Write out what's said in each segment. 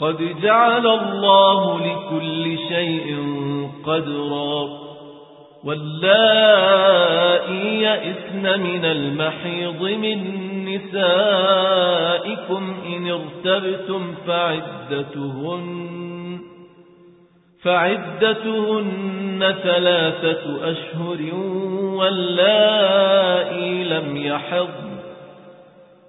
قد جعل الله لكل شيء قدرا. واللائي يئسن من المحيض من نسائكم إن ارتبتم فعدتهن فعدتهن ثلاثة أشهر واللائي لم يحضن.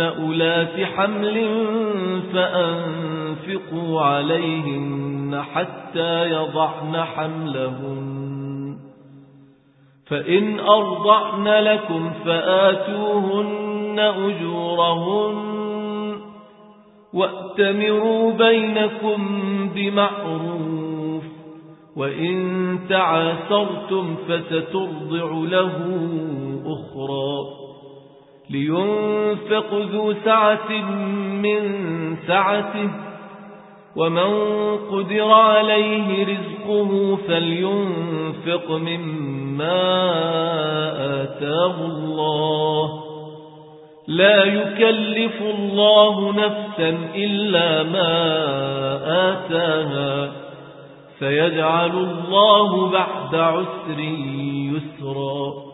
أولات حمل فأنفقوا عليهن حتى يضعن حملهن فإن أرضعن لكم فآتوهن أجورهن وأتمروا بينكم بمعروف وإن تعاسرتم فسترضع له أخرى لينفق ذو سعة من سعته ومن قدر عليه رزقه فلينفق مما آتاه الله. لا يكلف الله نفسا إلا ما آتاها سيجعل الله بعد عسر يسرا.